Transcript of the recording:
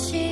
그곳이